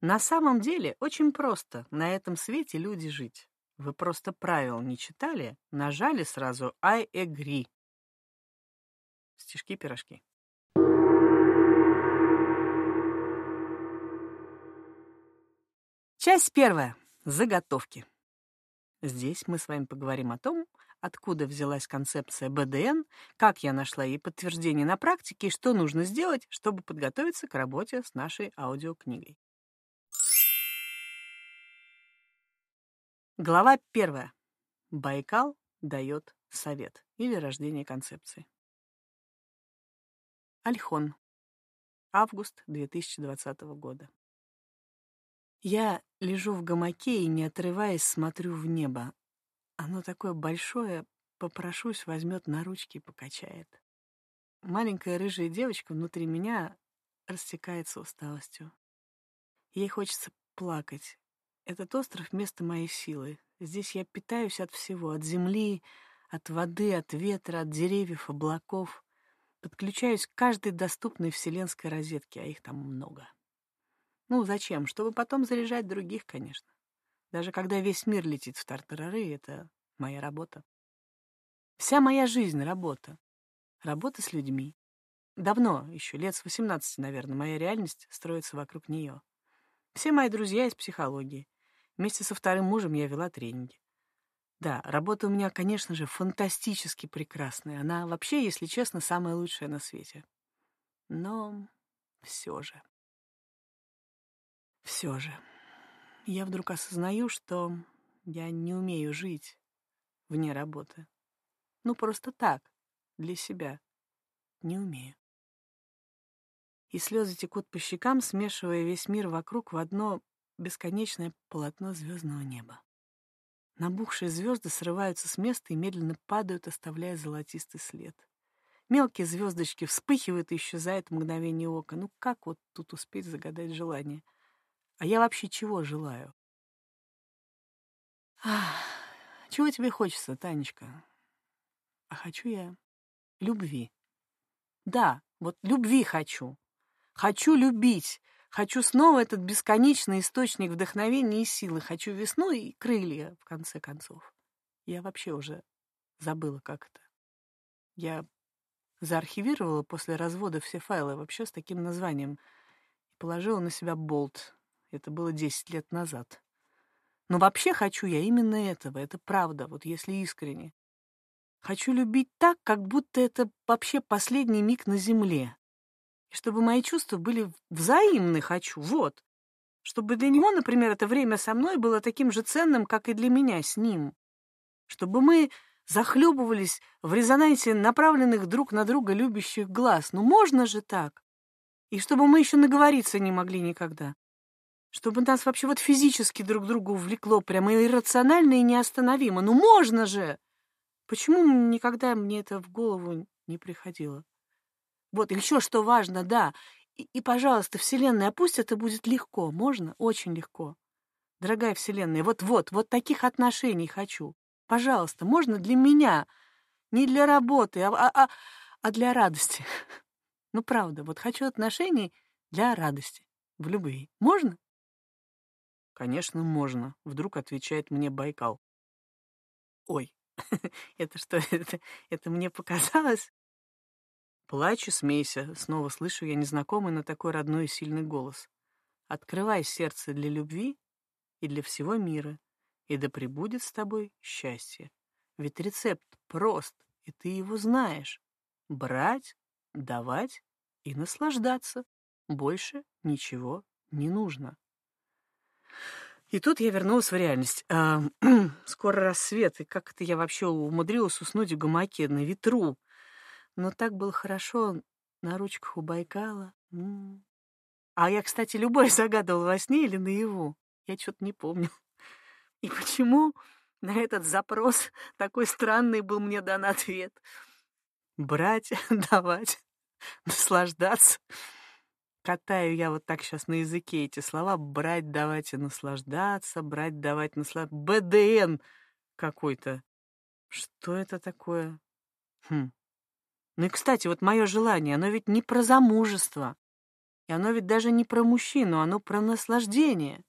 На самом деле очень просто на этом свете люди жить. Вы просто правил не читали, нажали сразу «I agree». Стишки-пирожки. Часть первая. Заготовки. Здесь мы с вами поговорим о том, откуда взялась концепция БДН, как я нашла ей подтверждение на практике и что нужно сделать, чтобы подготовиться к работе с нашей аудиокнигой. Глава первая. Байкал дает совет или рождение концепции. Альхон. Август 2020 года. Я лежу в гамаке и, не отрываясь, смотрю в небо. Оно такое большое, попрошусь, возьмет на ручки и покачает. Маленькая рыжая девочка внутри меня растекается усталостью. Ей хочется плакать. Этот остров — место моей силы. Здесь я питаюсь от всего, от земли, от воды, от ветра, от деревьев, облаков. Подключаюсь к каждой доступной вселенской розетке, а их там много. Ну, зачем? Чтобы потом заряжать других, конечно. Даже когда весь мир летит в тартарары, это моя работа. Вся моя жизнь — работа. Работа с людьми. Давно, еще лет с 18, наверное, моя реальность строится вокруг нее. Все мои друзья из психологии. Вместе со вторым мужем я вела тренинги. Да, работа у меня, конечно же, фантастически прекрасная. Она вообще, если честно, самая лучшая на свете. Но все же. Все же, я вдруг осознаю, что я не умею жить вне работы. Ну, просто так, для себя. Не умею. И слезы текут по щекам, смешивая весь мир вокруг в одно бесконечное полотно звездного неба. Набухшие звезды срываются с места и медленно падают, оставляя золотистый след. Мелкие звездочки вспыхивают и исчезают в мгновение ока. Ну как вот тут успеть загадать желание? — а я вообще чего желаю? Ах, чего тебе хочется, Танечка? А хочу я любви. Да, вот любви хочу. Хочу любить. Хочу снова этот бесконечный источник вдохновения и силы. Хочу весну и крылья, в конце концов. Я вообще уже забыла, как это. Я заархивировала после развода все файлы вообще с таким названием и положила на себя болт это было 10 лет назад. Но вообще хочу я именно этого, это правда, вот если искренне. Хочу любить так, как будто это вообще последний миг на земле. И чтобы мои чувства были взаимны хочу, вот. Чтобы для него, например, это время со мной было таким же ценным, как и для меня с ним. Чтобы мы захлебывались в резонансе направленных друг на друга любящих глаз. Ну можно же так? И чтобы мы еще наговориться не могли никогда чтобы нас вообще вот физически друг другу увлекло прямо иррационально и неостановимо. Ну можно же! Почему никогда мне это в голову не приходило? Вот, еще что важно, да. И, и, пожалуйста, Вселенная, пусть это будет легко. Можно? Очень легко. Дорогая Вселенная, вот-вот, вот таких отношений хочу. Пожалуйста, можно для меня. Не для работы, а, а, а, а для радости. Ну, правда, вот хочу отношений для радости, в любви. Можно? «Конечно, можно», — вдруг отвечает мне Байкал. «Ой, это что, это, это мне показалось?» Плачь и смейся, снова слышу я незнакомый, но такой родной и сильный голос. «Открывай сердце для любви и для всего мира, и да пребудет с тобой счастье. Ведь рецепт прост, и ты его знаешь. Брать, давать и наслаждаться. Больше ничего не нужно». И тут я вернулась в реальность. А, скоро рассвет, и как это я вообще умудрилась уснуть в гамаке на ветру. Но так было хорошо на ручках у Байкала. А я, кстати, любой загадывал во сне или наяву. Я что-то не помню. И почему на этот запрос такой странный был мне дан ответ? Брать, давать, наслаждаться. Катаю я вот так сейчас на языке эти слова. Брать, давать и наслаждаться, брать, давать, наслаждаться. БДН какой-то. Что это такое? Хм. Ну и, кстати, вот мое желание, оно ведь не про замужество. И оно ведь даже не про мужчину, оно про наслаждение,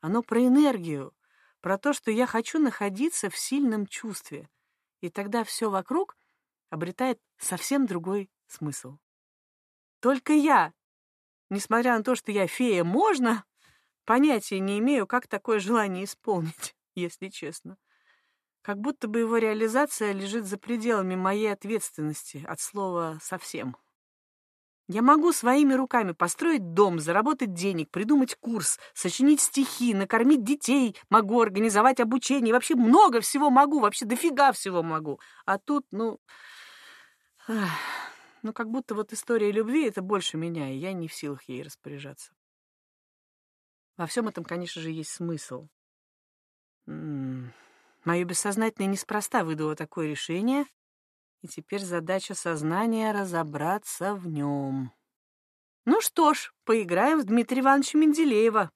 оно про энергию, про то, что я хочу находиться в сильном чувстве. И тогда все вокруг обретает совсем другой смысл. Только я, несмотря на то, что я фея, можно, понятия не имею, как такое желание исполнить, если честно. Как будто бы его реализация лежит за пределами моей ответственности, от слова «совсем». Я могу своими руками построить дом, заработать денег, придумать курс, сочинить стихи, накормить детей, могу организовать обучение, вообще много всего могу, вообще дофига всего могу. А тут, ну, ну как будто вот история любви — это больше меня, и я не в силах ей распоряжаться. Во всем этом, конечно же, есть смысл. М -м Мое бессознательное неспроста выдало такое решение, и теперь задача сознания — разобраться в нем. Ну что ж, поиграем в Дмитрия Ивановича Менделеева.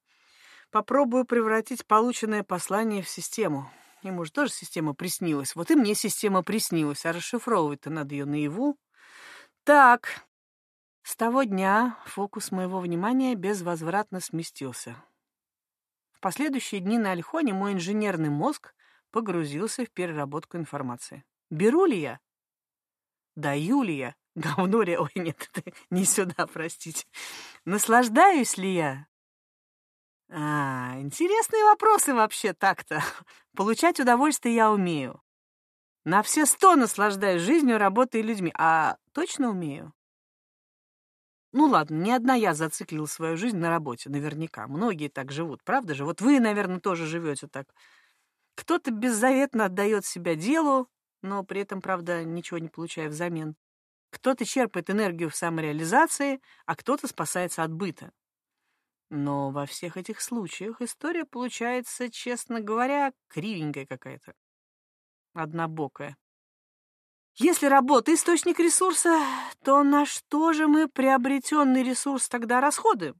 Попробую превратить полученное послание в систему. Ему же тоже система приснилась. Вот и мне система приснилась, а расшифровывать-то надо ее наяву. Так, с того дня фокус моего внимания безвозвратно сместился. В последующие дни на Альхоне мой инженерный мозг погрузился в переработку информации. Беру ли я? Даю ли я? Говно ли? Ой, нет, это не сюда, простите. Наслаждаюсь ли я? А, интересные вопросы вообще так-то. Получать удовольствие я умею. На все сто наслаждаюсь жизнью, работой и людьми. А точно умею? Ну ладно, не одна я зациклила свою жизнь на работе, наверняка. Многие так живут, правда же? Вот вы, наверное, тоже живете так. Кто-то беззаветно отдает себя делу, но при этом, правда, ничего не получая взамен. Кто-то черпает энергию в самореализации, а кто-то спасается от быта. Но во всех этих случаях история получается, честно говоря, кривенькая какая-то. Однобокая. Если работа — источник ресурса, то на что же мы приобретенный ресурс тогда расходы?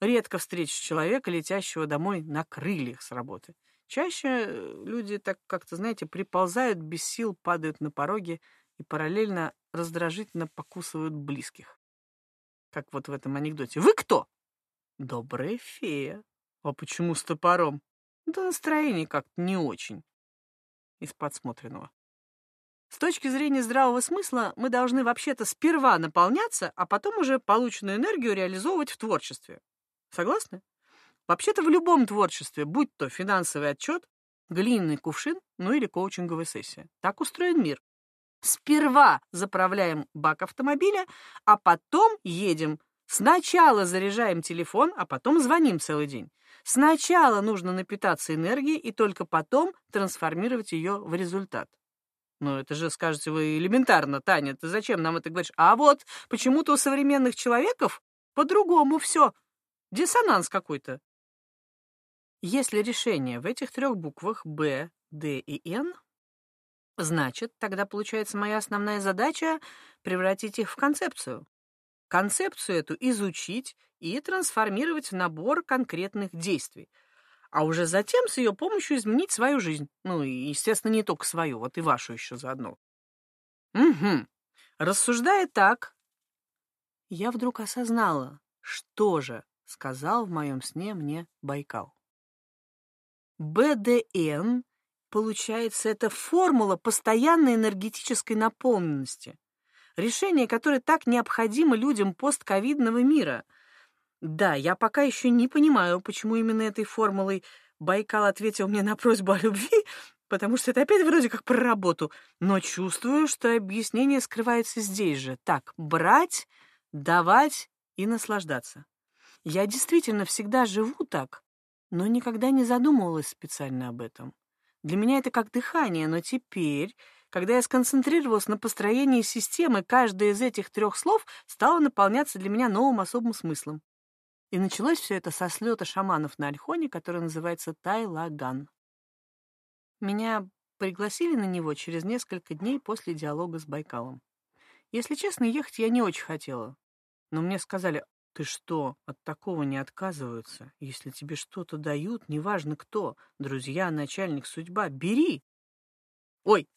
Редко встречу человека, летящего домой на крыльях с работы. Чаще э, люди так как-то, знаете, приползают без сил, падают на пороге и параллельно раздражительно покусывают близких. Как вот в этом анекдоте. «Вы кто?» «Добрая фея». «А почему с топором?» «Да настроение как-то не очень». Из подсмотренного. С точки зрения здравого смысла мы должны вообще-то сперва наполняться, а потом уже полученную энергию реализовывать в творчестве. Согласны? Вообще-то в любом творчестве, будь то финансовый отчет, глиняный кувшин, ну или коучинговая сессия. Так устроен мир. Сперва заправляем бак автомобиля, а потом едем. Сначала заряжаем телефон, а потом звоним целый день. Сначала нужно напитаться энергией и только потом трансформировать ее в результат. Ну, это же, скажете вы, элементарно, Таня, ты зачем нам это говоришь? А вот почему-то у современных человеков по-другому все. Диссонанс какой-то. Если решение в этих трех буквах Б, Д и Н, значит, тогда получается моя основная задача — превратить их в концепцию. Концепцию эту изучить и трансформировать в набор конкретных действий, а уже затем с ее помощью изменить свою жизнь. Ну и, естественно, не только свою, вот и вашу еще заодно. Угу. Рассуждая так, я вдруг осознала, что же сказал в моем сне мне Байкал. БДН, получается, это формула постоянной энергетической наполненности. Решение, которое так необходимо людям постковидного мира. Да, я пока еще не понимаю, почему именно этой формулой Байкал ответил мне на просьбу о любви, потому что это опять вроде как про работу, но чувствую, что объяснение скрывается здесь же. Так, брать, давать и наслаждаться. Я действительно всегда живу так, но никогда не задумывалась специально об этом. Для меня это как дыхание, но теперь, когда я сконцентрировалась на построении системы, каждое из этих трех слов стало наполняться для меня новым особым смыслом. И началось все это со слета шаманов на Альхоне, который называется Тайлаган. Меня пригласили на него через несколько дней после диалога с Байкалом. Если честно, ехать я не очень хотела. Но мне сказали, ты что, от такого не отказываются? Если тебе что-то дают, неважно кто, друзья, начальник, судьба, бери. Ой,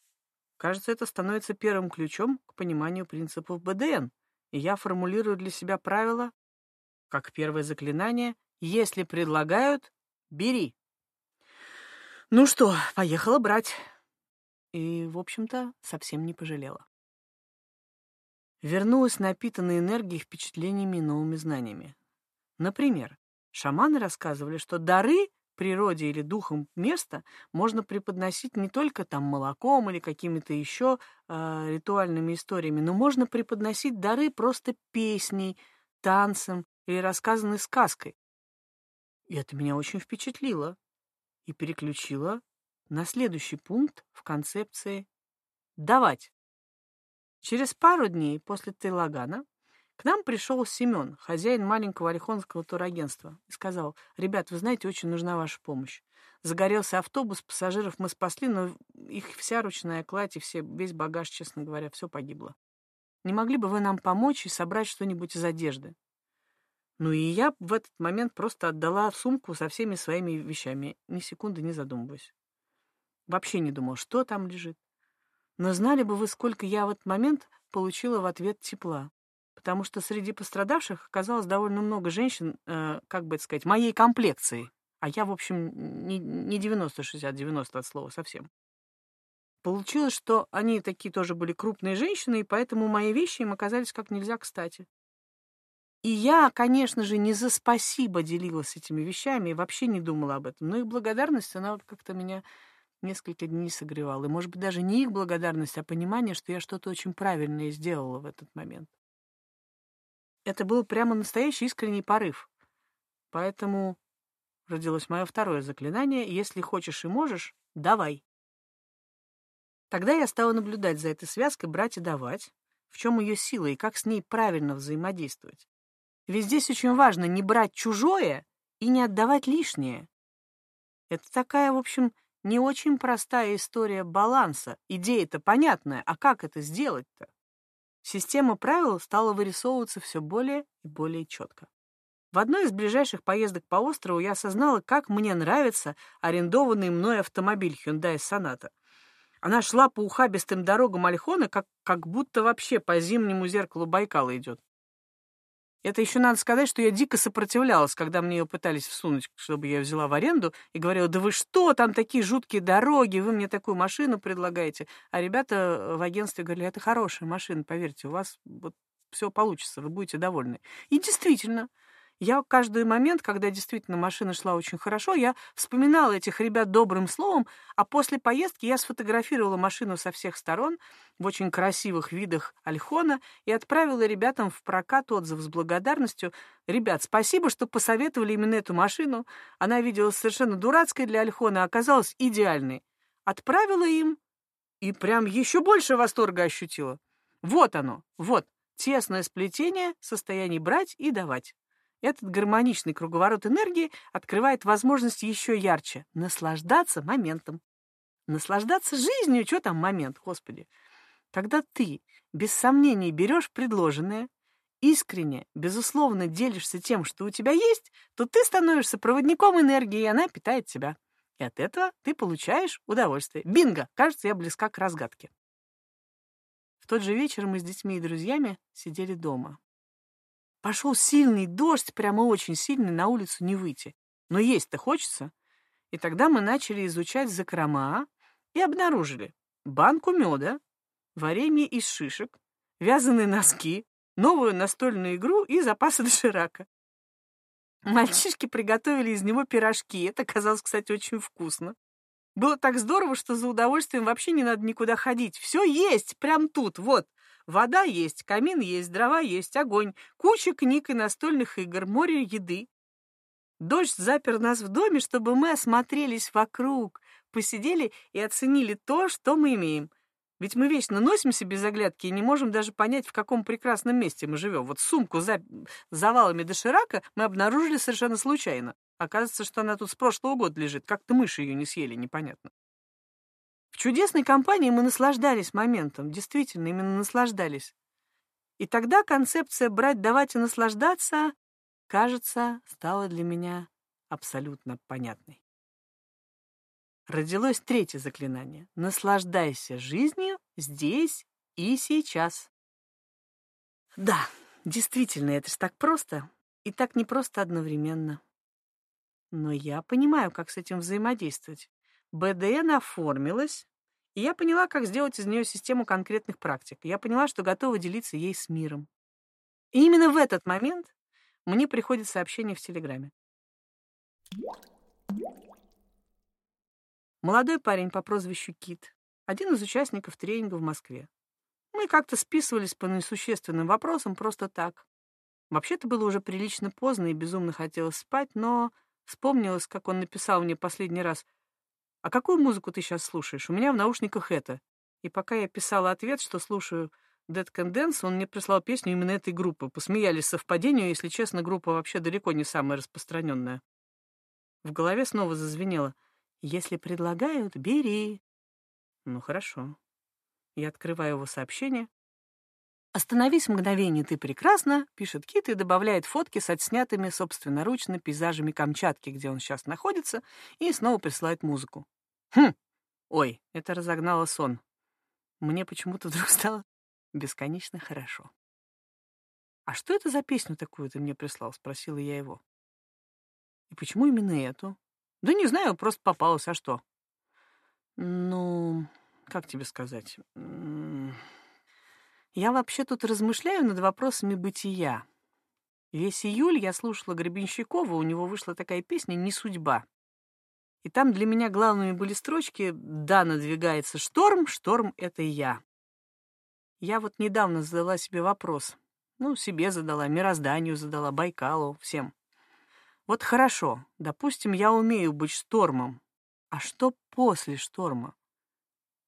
кажется, это становится первым ключом к пониманию принципов БДН. И я формулирую для себя правило как первое заклинание, если предлагают, бери. Ну что, поехала брать. И, в общем-то, совсем не пожалела. Вернулась напитанной энергией, впечатлениями и новыми знаниями. Например, шаманы рассказывали, что дары природе или духом места можно преподносить не только там молоком или какими-то еще э, ритуальными историями, но можно преподносить дары просто песней, танцем или рассказанной сказкой. И это меня очень впечатлило и переключило на следующий пункт в концепции «давать». Через пару дней после Тайлагана к нам пришел Семен, хозяин маленького орехонского турагентства, и сказал, «Ребят, вы знаете, очень нужна ваша помощь. Загорелся автобус, пассажиров мы спасли, но их вся ручная кладь и все, весь багаж, честно говоря, все погибло. Не могли бы вы нам помочь и собрать что-нибудь из одежды?» Ну и я в этот момент просто отдала сумку со всеми своими вещами, ни секунды не задумываясь. Вообще не думал, что там лежит. Но знали бы вы, сколько я в этот момент получила в ответ тепла. Потому что среди пострадавших оказалось довольно много женщин, э, как бы это сказать, моей комплекции. А я, в общем, не, не 90-60-90 от слова совсем. Получилось, что они такие тоже были крупные женщины, и поэтому мои вещи им оказались как нельзя кстати. И я, конечно же, не за спасибо делилась этими вещами и вообще не думала об этом. Но их благодарность, она как-то меня несколько дней согревала. И, может быть, даже не их благодарность, а понимание, что я что-то очень правильное сделала в этот момент. Это был прямо настоящий искренний порыв. Поэтому родилось мое второе заклинание «Если хочешь и можешь, давай». Тогда я стала наблюдать за этой связкой «брать и давать», в чем ее сила и как с ней правильно взаимодействовать. Ведь здесь очень важно не брать чужое и не отдавать лишнее. Это такая, в общем, не очень простая история баланса. Идея-то понятная, а как это сделать-то? Система правил стала вырисовываться все более и более четко. В одной из ближайших поездок по острову я осознала, как мне нравится арендованный мной автомобиль Hyundai Sonata. Она шла по ухабистым дорогам Альхона, как, как будто вообще по зимнему зеркалу Байкала идет. Это еще надо сказать, что я дико сопротивлялась, когда мне ее пытались всунуть, чтобы я взяла в аренду, и говорила, да вы что, там такие жуткие дороги, вы мне такую машину предлагаете. А ребята в агентстве говорили, это хорошая машина, поверьте, у вас вот все получится, вы будете довольны. И действительно, я каждый момент, когда действительно машина шла очень хорошо, я вспоминала этих ребят добрым словом, а после поездки я сфотографировала машину со всех сторон в очень красивых видах Альхона и отправила ребятам в прокат отзыв с благодарностью. «Ребят, спасибо, что посоветовали именно эту машину. Она виделась совершенно дурацкой для Альхона, а оказалась идеальной. Отправила им и прям еще больше восторга ощутила. Вот оно, вот, тесное сплетение состояний брать и давать. Этот гармоничный круговорот энергии открывает возможность еще ярче наслаждаться моментом. Наслаждаться жизнью, что там момент, Господи. Когда ты, без сомнений, берешь предложенное, искренне, безусловно делишься тем, что у тебя есть, то ты становишься проводником энергии, и она питает тебя. И от этого ты получаешь удовольствие. Бинго! Кажется, я близка к разгадке. В тот же вечер мы с детьми и друзьями сидели дома. Пошел сильный дождь, прямо очень сильный, на улицу не выйти. Но есть-то хочется. И тогда мы начали изучать закрома и обнаружили банку меда, варенье из шишек, вязаные носки, новую настольную игру и запасы доширака. Мальчишки приготовили из него пирожки. Это казалось, кстати, очень вкусно. Было так здорово, что за удовольствием вообще не надо никуда ходить. Все есть, прям тут, вот. Вода есть, камин есть, дрова есть, огонь, куча книг и настольных игр, море еды. Дождь запер нас в доме, чтобы мы осмотрелись вокруг, посидели и оценили то, что мы имеем. Ведь мы вечно носимся без оглядки и не можем даже понять, в каком прекрасном месте мы живем. Вот сумку за завалами доширака мы обнаружили совершенно случайно. Оказывается, что она тут с прошлого года лежит. Как-то мыши ее не съели, непонятно. Чудесной компании мы наслаждались моментом, действительно, именно наслаждались. И тогда концепция «брать, давать и наслаждаться», кажется, стала для меня абсолютно понятной. Родилось третье заклинание. Наслаждайся жизнью здесь и сейчас. Да, действительно, это ж так просто. И так не просто одновременно. Но я понимаю, как с этим взаимодействовать. БДН оформилась, и я поняла, как сделать из нее систему конкретных практик. Я поняла, что готова делиться ей с миром. И именно в этот момент мне приходит сообщение в Телеграме. Молодой парень по прозвищу Кит, один из участников тренинга в Москве. Мы как-то списывались по несущественным вопросам просто так. Вообще-то было уже прилично поздно и безумно хотелось спать, но вспомнилось, как он написал мне последний раз — «А какую музыку ты сейчас слушаешь? У меня в наушниках это». И пока я писала ответ, что слушаю Dead Can Dance, он мне прислал песню именно этой группы. Посмеялись совпадению, если честно, группа вообще далеко не самая распространенная. В голове снова зазвенело. «Если предлагают, бери». Ну, хорошо. Я открываю его сообщение. «Остановись мгновение, ты прекрасна», — пишет Кит и добавляет фотки с отснятыми собственноручно пейзажами Камчатки, где он сейчас находится, и снова присылает музыку. Хм! Ой, это разогнало сон. Мне почему-то вдруг стало бесконечно хорошо. «А что это за песню такую ты мне прислал?» — спросила я его. «И почему именно эту?» «Да не знаю, просто попалась, а что?» «Ну, как тебе сказать?» Я вообще тут размышляю над вопросами бытия. Весь июль я слушала Гребенщикова, у него вышла такая песня «Не судьба». И там для меня главными были строчки «Да, надвигается шторм, шторм — это я». Я вот недавно задала себе вопрос. Ну, себе задала, мирозданию задала, Байкалу, всем. Вот хорошо, допустим, я умею быть штормом. А что после шторма?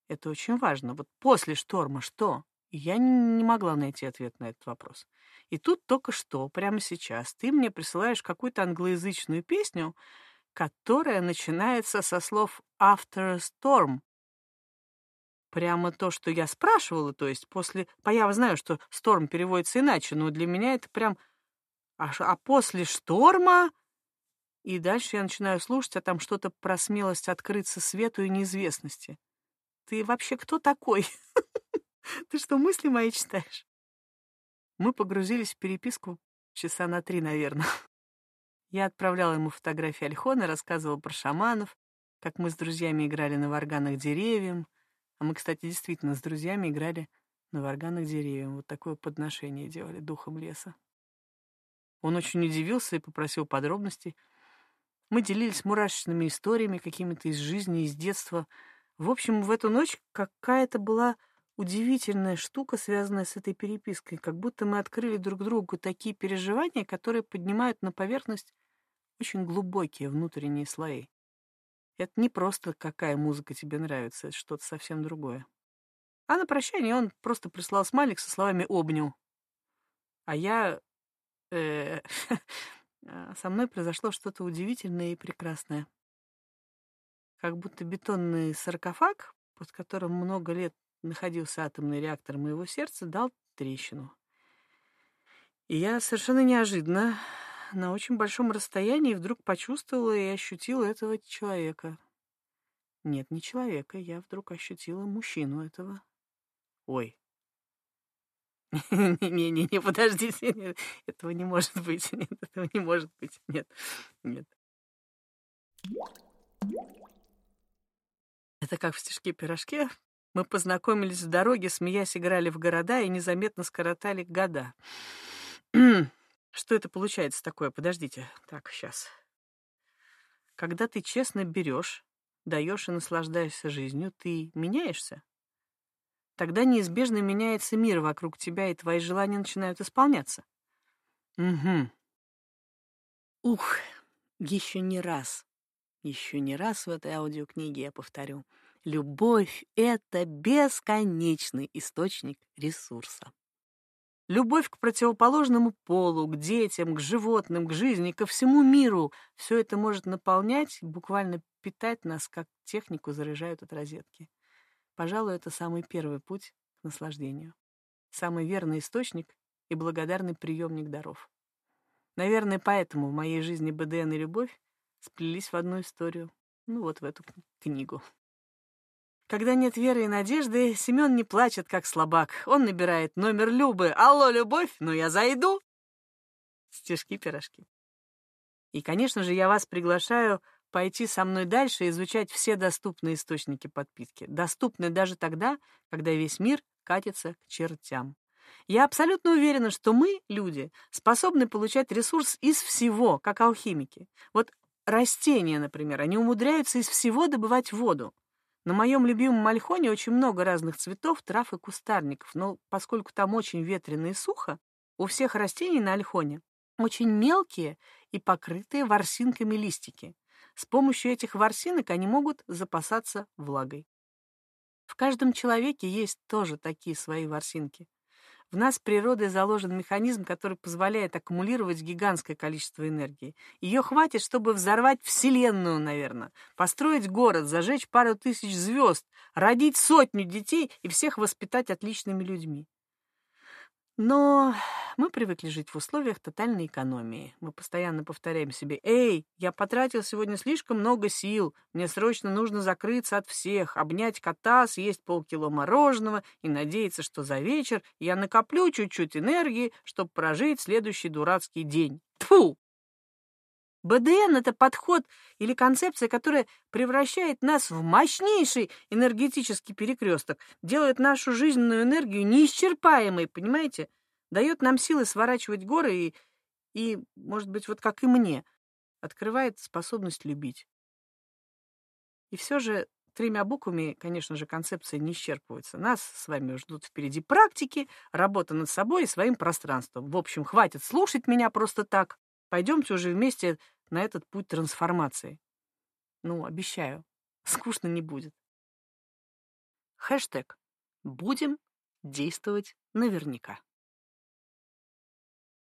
Это очень важно. Вот после шторма что? я не могла найти ответ на этот вопрос. И тут только что, прямо сейчас, ты мне присылаешь какую-то англоязычную песню, которая начинается со слов «after a storm». Прямо то, что я спрашивала, то есть после... Я знаю, что «storm» переводится иначе, но для меня это прям... А, а после шторма... И дальше я начинаю слушать, а там что-то про смелость открыться свету и неизвестности. Ты вообще кто такой? Ты что, мысли мои читаешь? Мы погрузились в переписку часа на три, наверное. Я отправляла ему фотографии Альхона, рассказывала про шаманов, как мы с друзьями играли на варганах деревьям. А мы, кстати, действительно с друзьями играли на варганах деревьям. Вот такое подношение делали духом леса. Он очень удивился и попросил подробностей. Мы делились мурашечными историями, какими-то из жизни, из детства. В общем, в эту ночь какая-то была удивительная штука, связанная с этой перепиской, как будто мы открыли друг другу такие переживания, которые поднимают на поверхность очень глубокие внутренние слои. Это не просто какая музыка тебе нравится, это что-то совсем другое. А на прощание он просто прислал смайлик со словами «обнял». А я... Э, со мной произошло что-то удивительное и прекрасное. Как будто бетонный саркофаг, под которым много лет находился атомный реактор моего сердца, дал трещину. И я совершенно неожиданно, на очень большом расстоянии, вдруг почувствовала и ощутила этого человека. Нет, не человека, я вдруг ощутила мужчину этого. Ой. Не-не-не, подождите, нет, этого не может быть, нет, этого не может быть, нет, нет. Это как в стишке-пирожке мы познакомились в дороге, смеясь, играли в города и незаметно скоротали года. Что это получается такое? Подождите. Так, сейчас. Когда ты честно берешь, даешь и наслаждаешься жизнью, ты меняешься. Тогда неизбежно меняется мир вокруг тебя, и твои желания начинают исполняться. Угу. Ух, еще не раз, еще не раз в этой аудиокниге я повторю — Любовь — это бесконечный источник ресурса. Любовь к противоположному полу, к детям, к животным, к жизни, ко всему миру — все это может наполнять, буквально питать нас, как технику заряжают от розетки. Пожалуй, это самый первый путь к наслаждению. Самый верный источник и благодарный приемник даров. Наверное, поэтому в моей жизни БДН и любовь сплелись в одну историю. Ну вот в эту книгу. Когда нет веры и надежды, Семен не плачет, как слабак. Он набирает номер Любы. «Алло, любовь, ну я зайду!» стишки-пирожки. И, конечно же, я вас приглашаю пойти со мной дальше и изучать все доступные источники подпитки, доступные даже тогда, когда весь мир катится к чертям. Я абсолютно уверена, что мы, люди, способны получать ресурс из всего, как алхимики. Вот растения, например, они умудряются из всего добывать воду. На моем любимом Альхоне очень много разных цветов, трав и кустарников, но поскольку там очень ветрено и сухо, у всех растений на Альхоне очень мелкие и покрытые ворсинками листики. С помощью этих ворсинок они могут запасаться влагой. В каждом человеке есть тоже такие свои ворсинки. В нас природой заложен механизм, который позволяет аккумулировать гигантское количество энергии. Ее хватит, чтобы взорвать Вселенную, наверное, построить город, зажечь пару тысяч звезд, родить сотню детей и всех воспитать отличными людьми. Но мы привыкли жить в условиях тотальной экономии. Мы постоянно повторяем себе «Эй, я потратил сегодня слишком много сил, мне срочно нужно закрыться от всех, обнять кота, съесть полкило мороженого и надеяться, что за вечер я накоплю чуть-чуть энергии, чтобы прожить следующий дурацкий день». Тфу! БДН — это подход или концепция, которая превращает нас в мощнейший энергетический перекресток, делает нашу жизненную энергию неисчерпаемой, понимаете? Дает нам силы сворачивать горы и, и, может быть, вот как и мне, открывает способность любить. И все же тремя буквами, конечно же, концепция не исчерпывается. Нас с вами ждут впереди практики, работа над собой и своим пространством. В общем, хватит слушать меня просто так. Пойдемте уже вместе на этот путь трансформации. Ну, обещаю, скучно не будет. Хэштег «Будем действовать наверняка».